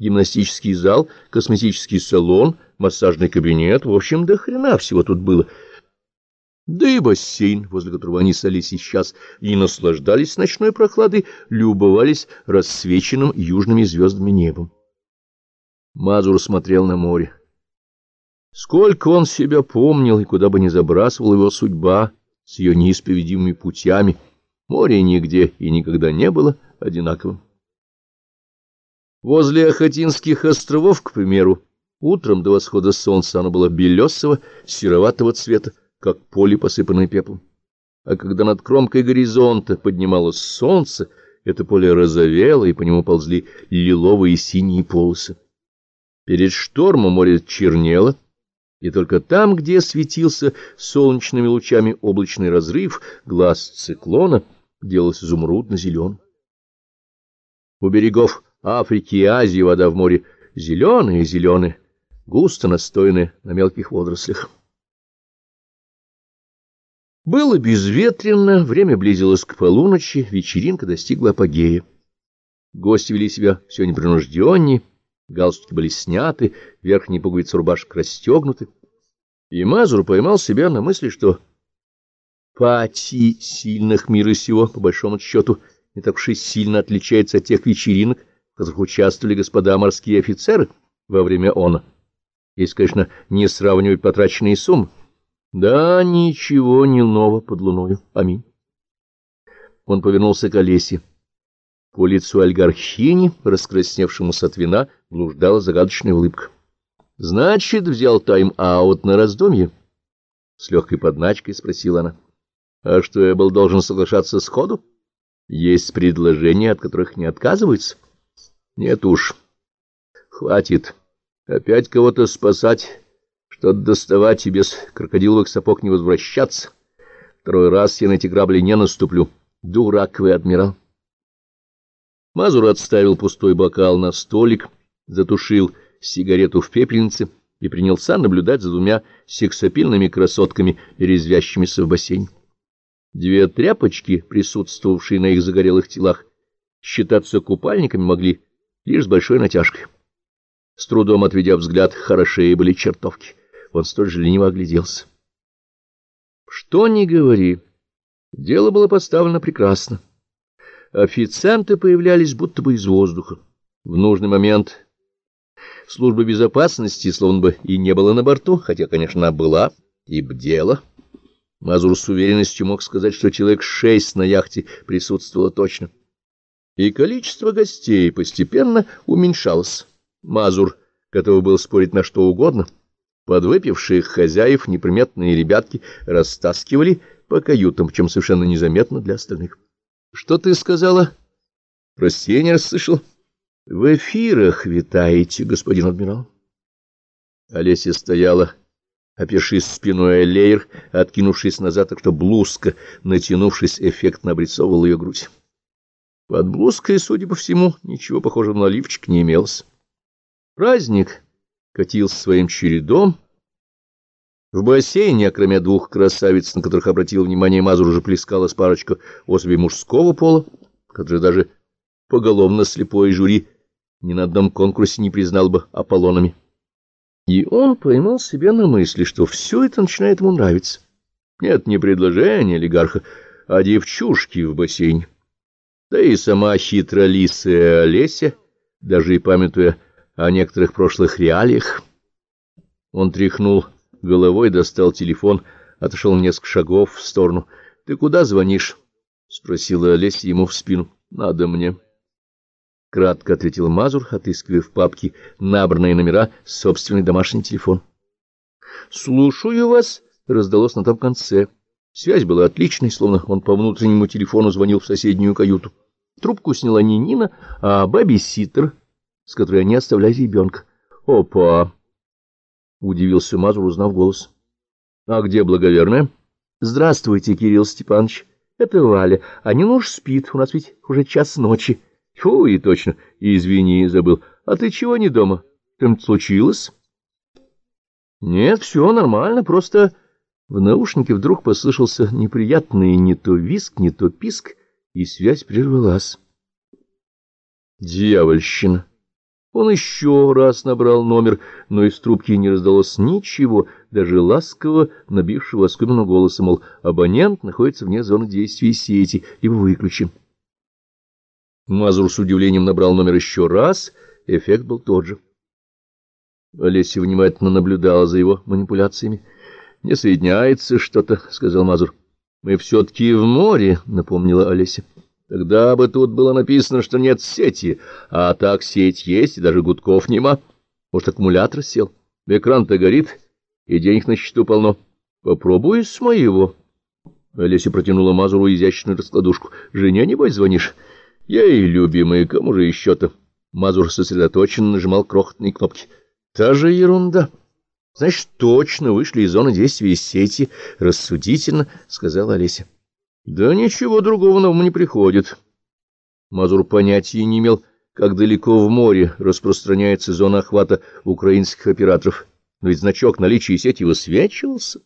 гимнастический зал, косметический салон, массажный кабинет, в общем, до хрена всего тут было. Да и бассейн, возле которого они с Алисой сейчас и наслаждались ночной прохладой, любовались рассвеченным южными звездами небом. Мазур смотрел на море. Сколько он себя помнил, и куда бы ни забрасывала его судьба с ее неисповедимыми путями, море нигде и никогда не было одинаковым. Возле Ахатинских островов, к примеру, утром до восхода солнца оно было белесого, сероватого цвета, как поле, посыпанное пеплом. А когда над кромкой горизонта поднималось солнце, это поле розовело, и по нему ползли лиловые и синие полосы. Перед штормом море чернело, и только там, где светился солнечными лучами облачный разрыв, глаз циклона делался изумрудно-зеленым. У берегов Африки и Азии вода в море зеленая-зеленая, густо настоянная на мелких водорослях. Было безветренно, время близилось к полуночи, вечеринка достигла апогея. Гости вели себя все непринужденнее, галстуки были сняты, верхние пуговицы рубашек расстегнуты. И Мазур поймал себя на мысли, что пати сильных мира сего, по большому счету, не так уж и сильно отличается от тех вечеринок, которых участвовали господа морские офицеры во время она. Если, конечно, не сравнивать потраченные суммы. Да, ничего не нового под луною. Аминь. Он повернулся к Олесе. По лицу Альгархини, раскрасневшемуся от вина, блуждала загадочная улыбка. — Значит, взял тайм-аут на раздумье? — с легкой подначкой спросила она. — А что, я был должен соглашаться сходу? Есть предложения, от которых не отказываются? — Нет уж. Хватит. Опять кого-то спасать, что-то доставать и без крокодиловых сапог не возвращаться. Второй раз я на эти грабли не наступлю. Дурак вы, адмирал. Мазур отставил пустой бокал на столик, затушил сигарету в пепельнице и принялся наблюдать за двумя сексапильными красотками, резвящимися в бассейне. Две тряпочки, присутствовавшие на их загорелых телах, считаться купальниками могли лишь с большой натяжкой. С трудом отведя взгляд, хорошие были чертовки. Он столь же лениво огляделся. Что ни говори, дело было поставлено прекрасно. Официанты появлялись будто бы из воздуха. В нужный момент служба безопасности словно бы и не было на борту, хотя, конечно, она была и бдела. Мазур с уверенностью мог сказать, что человек шесть на яхте присутствовало точно. И количество гостей постепенно уменьшалось. Мазур готов был спорить на что угодно. Подвыпивших хозяев неприметные ребятки растаскивали по каютам, причем совершенно незаметно для остальных. — Что ты сказала? — Прости, не расслышал. — В эфирах витаете, господин адмирал. Олеся стояла, опершись спиной о леер, откинувшись назад, так что блузка, натянувшись, эффектно обрисовывала ее грудь. Под блузкой, судя по всему, ничего похожего на лифчик не имелось. Праздник катился своим чередом. В бассейне, кроме двух красавиц, на которых обратил внимание Мазур, уже плескалась парочка особей мужского пола, который даже поголовно слепой жюри ни на одном конкурсе не признал бы Аполлонами. И он поймал себя на мысли, что все это начинает ему нравиться. Нет, не предложение олигарха, а девчушки в бассейне. Да и сама хитролисая Олеся, даже и памятуя о некоторых прошлых реалиях, он тряхнул головой, достал телефон, отошел несколько шагов в сторону. — Ты куда звонишь? — спросила Олеся ему в спину. — Надо мне. Кратко ответил Мазур, отыскивая в папке набранные номера собственный домашний телефон. — Слушаю вас, — раздалось на том конце. Связь была отличной, словно он по внутреннему телефону звонил в соседнюю каюту. Трубку сняла не Нина, а баби-ситтер, с которой они оставляли ребенка. — Опа! — удивился Мазур, узнав голос. — А где благоверная? — Здравствуйте, Кирилл Степанович. Это Валя. А не уж спит, у нас ведь уже час ночи. Фу, и точно. Извини, забыл. А ты чего не дома? Что-нибудь случилось? Нет, все нормально, просто... В наушнике вдруг послышался неприятный не то виск, не то писк, и связь прервалась. Дьявольщина! Он еще раз набрал номер, но из трубки не раздалось ничего, даже ласково набившего оскомину голоса, мол, абонент находится вне зоны действия сети, и выключен. Мазур с удивлением набрал номер еще раз, эффект был тот же. Олеся внимательно наблюдала за его манипуляциями. — Не соединяется что-то, — сказал Мазур. — Мы все-таки в море, — напомнила Олеся. — Тогда бы тут было написано, что нет сети, а так сеть есть, и даже гудков нема. Может, аккумулятор сел? Экран-то горит, и денег на счету полно. Попробуй с моего. Олеся протянула Мазуру изящную раскладушку. — Жене, небось, звонишь? — Ей, любимый, кому же еще-то? Мазур сосредоточенно нажимал крохотные кнопки. — Та же ерунда. — Значит, точно вышли из зоны действия сети, — рассудительно сказала Олеся. — Да ничего другого на ум не приходит. Мазур понятия не имел, как далеко в море распространяется зона охвата украинских операторов. Но ведь значок наличия сети высвечивался.